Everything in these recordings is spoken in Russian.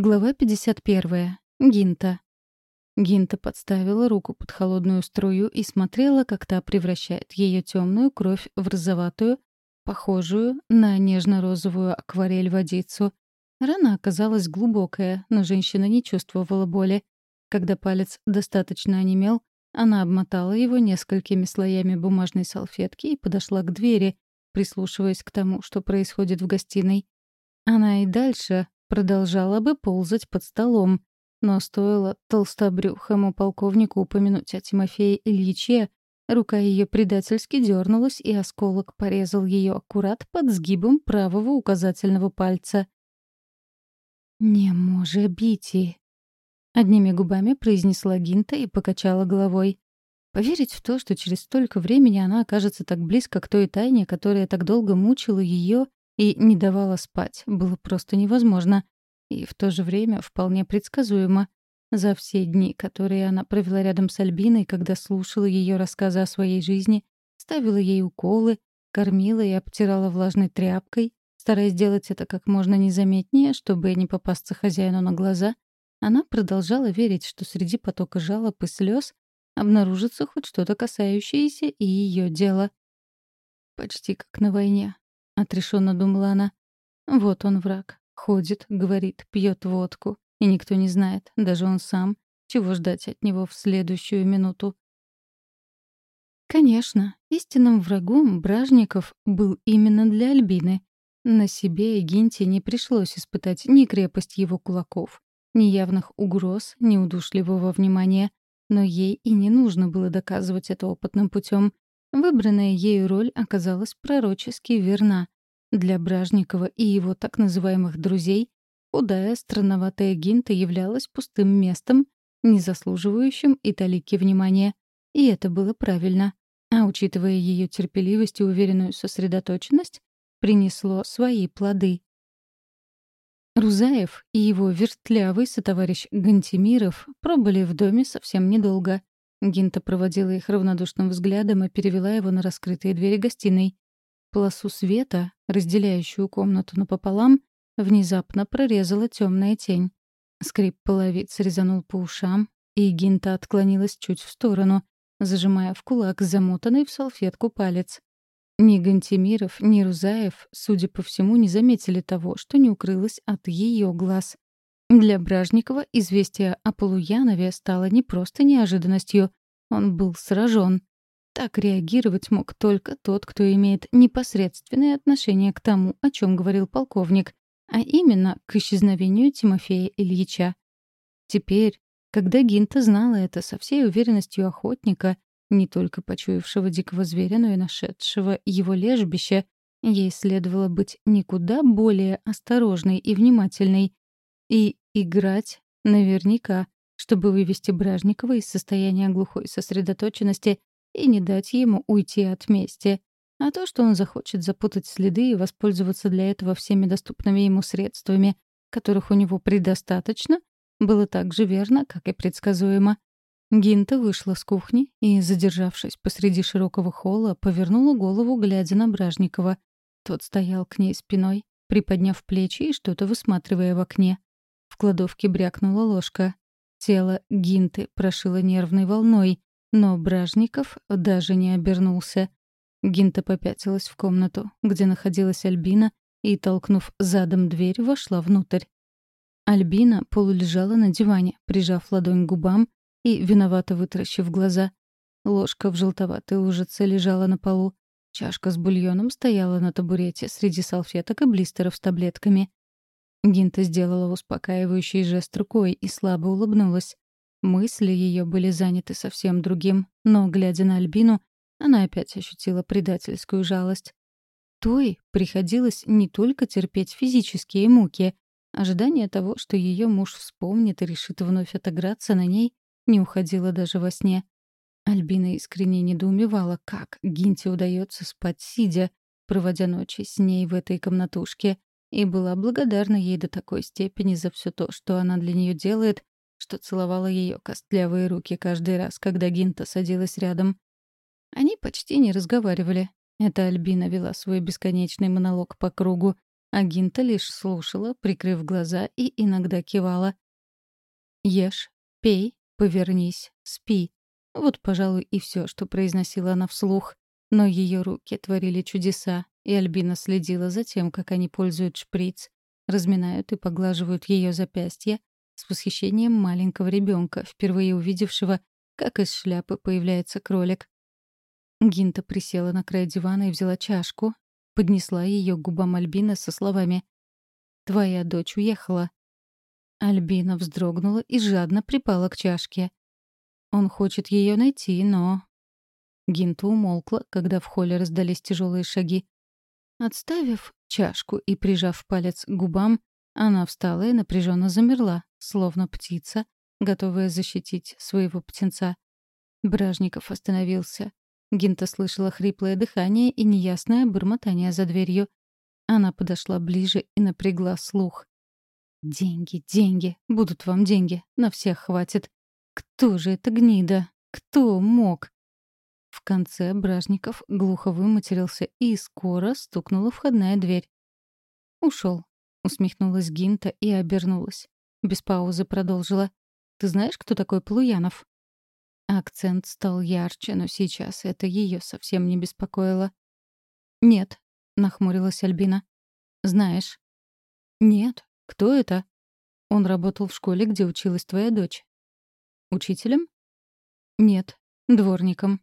Глава 51. Гинта. Гинта подставила руку под холодную струю и смотрела, как та превращает ее темную кровь в розоватую, похожую на нежно-розовую акварель водицу. Рана оказалась глубокая, но женщина не чувствовала боли. Когда палец достаточно онемел, она обмотала его несколькими слоями бумажной салфетки и подошла к двери, прислушиваясь к тому, что происходит в гостиной. Она и дальше продолжала бы ползать под столом. Но стоило толстобрюхому полковнику упомянуть о Тимофее Ильиче, рука ее предательски дернулась, и осколок порезал ее аккурат под сгибом правого указательного пальца. «Не може бити», — одними губами произнесла Гинта и покачала головой. Поверить в то, что через столько времени она окажется так близко к той тайне, которая так долго мучила ее и не давала спать, было просто невозможно. И в то же время вполне предсказуемо. За все дни, которые она провела рядом с Альбиной, когда слушала ее рассказы о своей жизни, ставила ей уколы, кормила и обтирала влажной тряпкой, стараясь сделать это как можно незаметнее, чтобы не попасться хозяину на глаза, она продолжала верить, что среди потока жалоб и слез обнаружится хоть что-то касающееся и ее дела. Почти как на войне, отрешенно думала она. Вот он враг. Ходит, говорит, пьет водку. И никто не знает, даже он сам, чего ждать от него в следующую минуту. Конечно, истинным врагом Бражников был именно для Альбины. На себе Гинте не пришлось испытать ни крепость его кулаков, ни явных угроз, ни удушливого внимания. Но ей и не нужно было доказывать это опытным путем. Выбранная ею роль оказалась пророчески верна. Для Бражникова и его так называемых «друзей» худая, странноватая Гинта являлась пустым местом, не заслуживающим и талики внимания. И это было правильно. А учитывая ее терпеливость и уверенную сосредоточенность, принесло свои плоды. Рузаев и его вертлявый сотоварищ Гантимиров пробыли в доме совсем недолго. Гинта проводила их равнодушным взглядом и перевела его на раскрытые двери гостиной. Полосу света, разделяющую комнату напополам, внезапно прорезала темная тень. Скрип половиц резанул по ушам, и Гинта отклонилась чуть в сторону, зажимая в кулак замотанный в салфетку палец. Ни Гантимиров, ни Рузаев, судя по всему, не заметили того, что не укрылось от ее глаз. Для Бражникова известие о Полуянове стало не просто неожиданностью. Он был сражен. Так реагировать мог только тот, кто имеет непосредственное отношение к тому, о чем говорил полковник, а именно к исчезновению Тимофея Ильича. Теперь, когда Гинта знала это со всей уверенностью охотника, не только почуявшего дикого зверя, но и нашедшего его лежбище, ей следовало быть никуда более осторожной и внимательной и играть наверняка, чтобы вывести Бражникова из состояния глухой сосредоточенности и не дать ему уйти от мести. А то, что он захочет запутать следы и воспользоваться для этого всеми доступными ему средствами, которых у него предостаточно, было так же верно, как и предсказуемо. Гинта вышла с кухни и, задержавшись посреди широкого холла, повернула голову, глядя на Бражникова. Тот стоял к ней спиной, приподняв плечи и что-то высматривая в окне. Кладовке брякнула ложка. Тело Гинты прошило нервной волной, но Бражников даже не обернулся. Гинта попятилась в комнату, где находилась Альбина, и, толкнув задом дверь, вошла внутрь. Альбина полулежала на диване, прижав ладонь к губам и виновато вытаращив глаза. Ложка в желтоватой лужице лежала на полу. Чашка с бульоном стояла на табурете среди салфеток и блистеров с таблетками. Гинта сделала успокаивающий жест рукой и слабо улыбнулась. Мысли ее были заняты совсем другим, но, глядя на Альбину, она опять ощутила предательскую жалость. Той приходилось не только терпеть физические муки. Ожидание того, что ее муж вспомнит и решит вновь отыграться на ней, не уходило даже во сне. Альбина искренне недоумевала, как Гинте удается спать сидя, проводя ночи с ней в этой комнатушке, и была благодарна ей до такой степени за все то, что она для нее делает, что целовала ее костлявые руки каждый раз, когда Гинта садилась рядом. Они почти не разговаривали. Эта Альбина вела свой бесконечный монолог по кругу, а Гинта лишь слушала, прикрыв глаза и иногда кивала. «Ешь, пей, повернись, спи». Вот, пожалуй, и все, что произносила она вслух. Но ее руки творили чудеса, и Альбина следила за тем, как они пользуют шприц, разминают и поглаживают ее запястья с восхищением маленького ребенка, впервые увидевшего, как из шляпы появляется кролик. Гинта присела на край дивана и взяла чашку, поднесла ее к губам Альбины со словами «Твоя дочь уехала». Альбина вздрогнула и жадно припала к чашке. Он хочет ее найти, но... Гинта умолкла, когда в холле раздались тяжелые шаги. Отставив чашку и прижав палец к губам, она встала и напряженно замерла, словно птица, готовая защитить своего птенца. Бражников остановился. Гинта слышала хриплое дыхание и неясное бормотание за дверью. Она подошла ближе и напрягла слух. «Деньги, деньги, будут вам деньги, на всех хватит. Кто же это гнида? Кто мог?» В конце Бражников глухо выматерился, и скоро стукнула входная дверь. Ушел. усмехнулась Гинта и обернулась. Без паузы продолжила. «Ты знаешь, кто такой Плуянов?» Акцент стал ярче, но сейчас это ее совсем не беспокоило. «Нет», — нахмурилась Альбина. «Знаешь?» «Нет. Кто это?» «Он работал в школе, где училась твоя дочь». «Учителем?» «Нет. Дворником».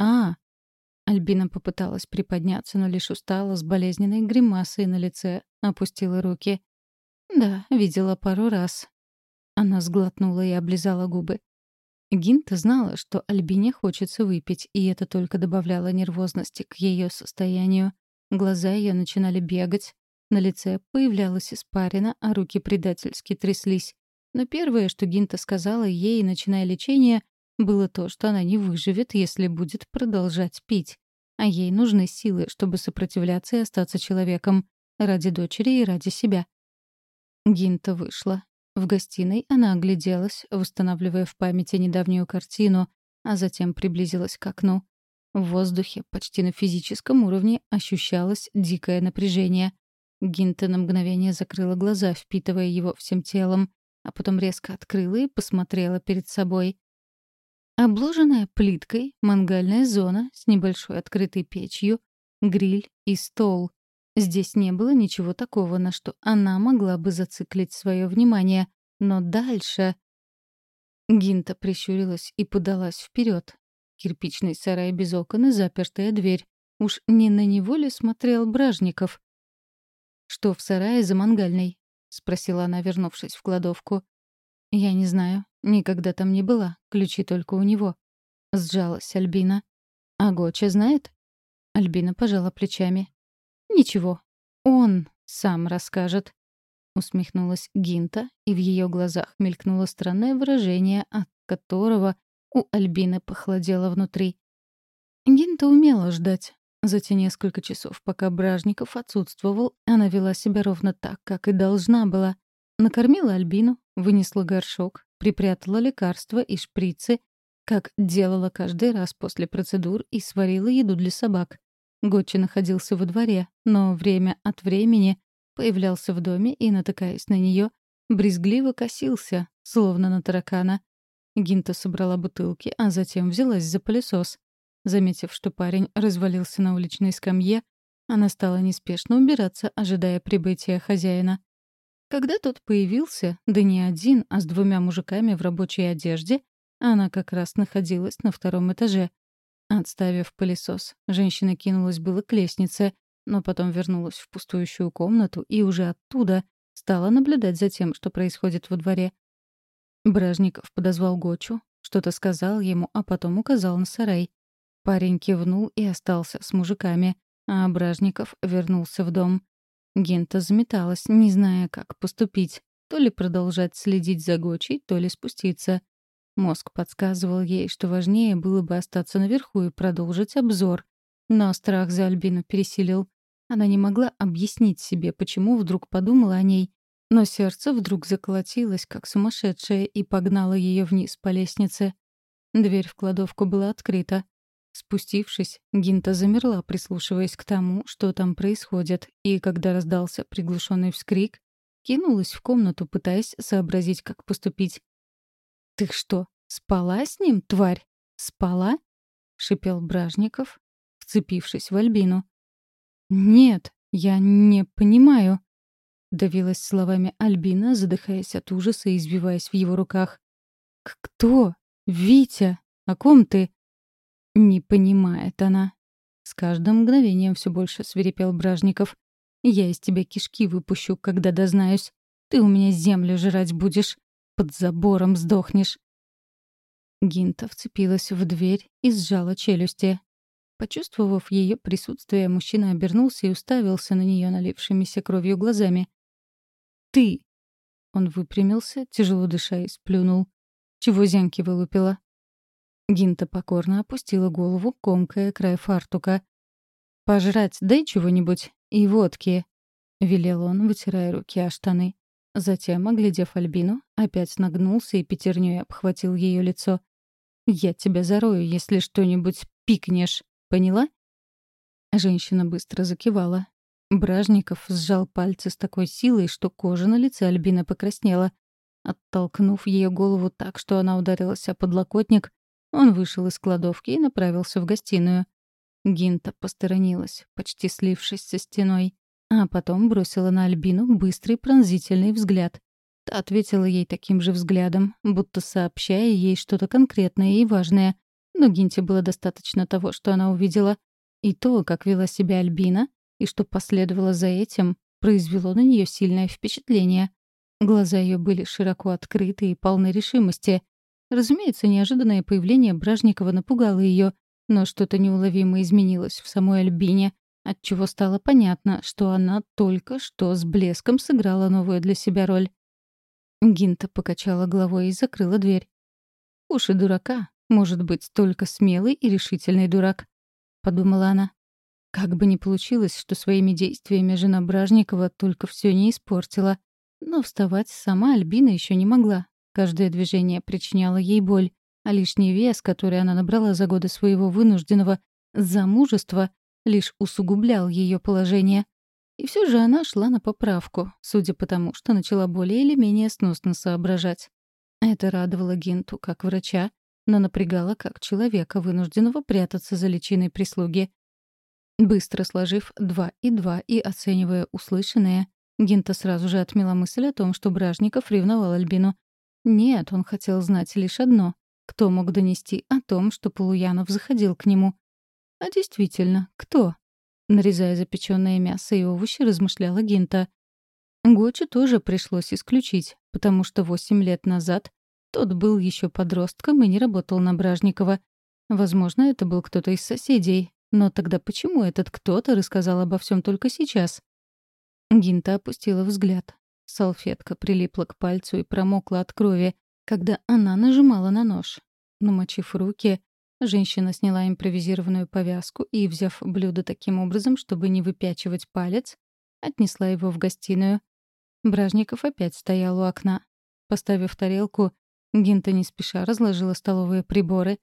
«А!» Альбина попыталась приподняться, но лишь устала с болезненной гримасой на лице, опустила руки. «Да, видела пару раз». Она сглотнула и облизала губы. Гинта знала, что Альбине хочется выпить, и это только добавляло нервозности к ее состоянию. Глаза ее начинали бегать, на лице появлялась испарина, а руки предательски тряслись. Но первое, что Гинта сказала ей, начиная лечение, было то, что она не выживет, если будет продолжать пить. А ей нужны силы, чтобы сопротивляться и остаться человеком. Ради дочери и ради себя. Гинта вышла. В гостиной она огляделась, восстанавливая в памяти недавнюю картину, а затем приблизилась к окну. В воздухе, почти на физическом уровне, ощущалось дикое напряжение. Гинта на мгновение закрыла глаза, впитывая его всем телом, а потом резко открыла и посмотрела перед собой. Обложенная плиткой мангальная зона с небольшой открытой печью, гриль и стол. Здесь не было ничего такого, на что она могла бы зациклить свое внимание. Но дальше... Гинта прищурилась и подалась вперед. Кирпичный сарай без окон и запертая дверь. Уж не на него ли смотрел Бражников? «Что в сарае за мангальной?» — спросила она, вернувшись в кладовку. «Я не знаю. Никогда там не была. Ключи только у него». Сжалась Альбина. «А Гоча знает?» Альбина пожала плечами. «Ничего, он сам расскажет», — усмехнулась Гинта, и в ее глазах мелькнуло странное выражение, от которого у Альбины похолодело внутри. Гинта умела ждать. За те несколько часов, пока Бражников отсутствовал, она вела себя ровно так, как и должна была. Накормила Альбину, вынесла горшок, припрятала лекарства и шприцы, как делала каждый раз после процедур, и сварила еду для собак. Гочи находился во дворе, но время от времени появлялся в доме и, натыкаясь на нее, брезгливо косился, словно на таракана. Гинта собрала бутылки, а затем взялась за пылесос. Заметив, что парень развалился на уличной скамье, она стала неспешно убираться, ожидая прибытия хозяина. Когда тот появился, да не один, а с двумя мужиками в рабочей одежде, она как раз находилась на втором этаже. Отставив пылесос, женщина кинулась было к лестнице, но потом вернулась в пустующую комнату и уже оттуда стала наблюдать за тем, что происходит во дворе. Бражников подозвал Гочу, что-то сказал ему, а потом указал на сарай. Парень кивнул и остался с мужиками, а Бражников вернулся в дом. Гента заметалась, не зная, как поступить. То ли продолжать следить за Гочей, то ли спуститься. Мозг подсказывал ей, что важнее было бы остаться наверху и продолжить обзор. Но страх за Альбину пересилил. Она не могла объяснить себе, почему вдруг подумала о ней. Но сердце вдруг заколотилось, как сумасшедшее, и погнало ее вниз по лестнице. Дверь в кладовку была открыта. Спустившись, Гинта замерла, прислушиваясь к тому, что там происходит, и когда раздался приглушенный вскрик, кинулась в комнату, пытаясь сообразить, как поступить. «Ты что, спала с ним, тварь? Спала?» — шипел Бражников, вцепившись в Альбину. «Нет, я не понимаю», — давилась словами Альбина, задыхаясь от ужаса и избиваясь в его руках. «Кто? Витя? О ком ты?» «Не понимает она». С каждым мгновением все больше свирепел Бражников. «Я из тебя кишки выпущу, когда дознаюсь. Ты у меня землю жрать будешь. Под забором сдохнешь». Гинта вцепилась в дверь и сжала челюсти. Почувствовав ее присутствие, мужчина обернулся и уставился на нее налившимися кровью глазами. «Ты!» Он выпрямился, тяжело дыша, и сплюнул. «Чего зянки вылупила?» Гинта покорно опустила голову, комкая край фартука. «Пожрать дай чего-нибудь и водки», — велел он, вытирая руки о штаны. Затем, оглядев Альбину, опять нагнулся и пятерней обхватил ее лицо. «Я тебя зарою, если что-нибудь пикнешь». Поняла?» Женщина быстро закивала. Бражников сжал пальцы с такой силой, что кожа на лице Альбины покраснела. Оттолкнув ее голову так, что она ударилась о подлокотник, он вышел из кладовки и направился в гостиную. Гинта посторонилась, почти слившись со стеной, а потом бросила на Альбину быстрый пронзительный взгляд. Та ответила ей таким же взглядом, будто сообщая ей что-то конкретное и важное, но Гинте было достаточно того, что она увидела. И то, как вела себя Альбина, и что последовало за этим, произвело на нее сильное впечатление. Глаза ее были широко открыты и полны решимости. Разумеется, неожиданное появление Бражникова напугало ее, но что-то неуловимо изменилось в самой Альбине, отчего стало понятно, что она только что с блеском сыграла новую для себя роль. Гинта покачала головой и закрыла дверь. Уши дурака, может быть только смелый и решительный дурак, — подумала она. Как бы ни получилось, что своими действиями жена Бражникова только все не испортила. Но вставать сама Альбина еще не могла. Каждое движение причиняло ей боль, а лишний вес, который она набрала за годы своего вынужденного замужества, лишь усугублял ее положение. И все же она шла на поправку, судя по тому, что начала более или менее сносно соображать. Это радовало Гинту как врача, но напрягала как человека, вынужденного прятаться за личиной прислуги. Быстро сложив два и два и оценивая услышанное, Гинта сразу же отмела мысль о том, что Бражников ревновал Альбину. Нет, он хотел знать лишь одно — кто мог донести о том, что Полуянов заходил к нему. А действительно, кто? Нарезая запеченное мясо и овощи, размышляла Гинта. Гочу тоже пришлось исключить, потому что восемь лет назад тот был еще подростком и не работал на Бражникова. Возможно, это был кто-то из соседей. Но тогда почему этот кто-то рассказал обо всем только сейчас? Гинта опустила взгляд. Салфетка прилипла к пальцу и промокла от крови, когда она нажимала на нож. Намочив руки, женщина сняла импровизированную повязку и, взяв блюдо таким образом, чтобы не выпячивать палец, отнесла его в гостиную. Бражников опять стоял у окна. Поставив тарелку, Гинта не спеша разложила столовые приборы.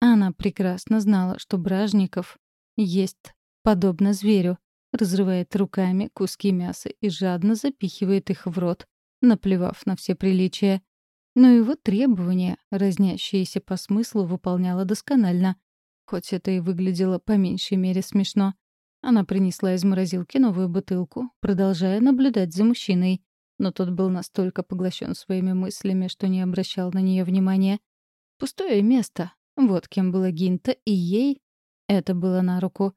Она прекрасно знала, что Бражников есть подобно зверю, разрывает руками куски мяса и жадно запихивает их в рот, наплевав на все приличия. Но его требования, разнящиеся по смыслу, выполняла досконально, хоть это и выглядело по меньшей мере смешно. Она принесла из морозилки новую бутылку, продолжая наблюдать за мужчиной но тот был настолько поглощен своими мыслями, что не обращал на нее внимания. Пустое место. Вот кем была Гинта, и ей это было на руку.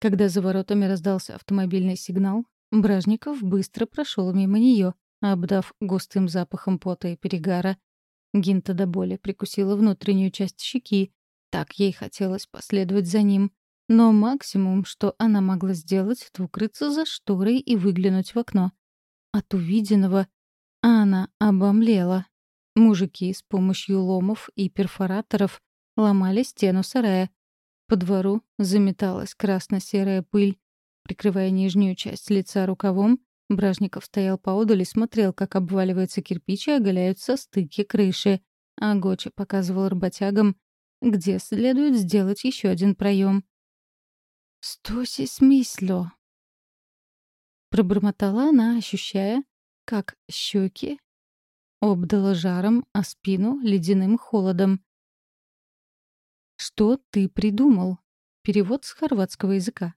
Когда за воротами раздался автомобильный сигнал, Бражников быстро прошел мимо нее, обдав густым запахом пота и перегара. Гинта до боли прикусила внутреннюю часть щеки. Так ей хотелось последовать за ним. Но максимум, что она могла сделать, это укрыться за шторой и выглянуть в окно. От увиденного она обомлела. Мужики с помощью ломов и перфораторов ломали стену сарая. По двору заметалась красно-серая пыль. Прикрывая нижнюю часть лица рукавом, Бражников стоял поодаль и смотрел, как обваливается кирпич и оголяются стыки крыши. А Гоча показывал работягам, где следует сделать еще один проем. «Что си смисло?» Пробормотала она, ощущая, как щеки обдала жаром, а спину — ледяным холодом. «Что ты придумал?» Перевод с хорватского языка.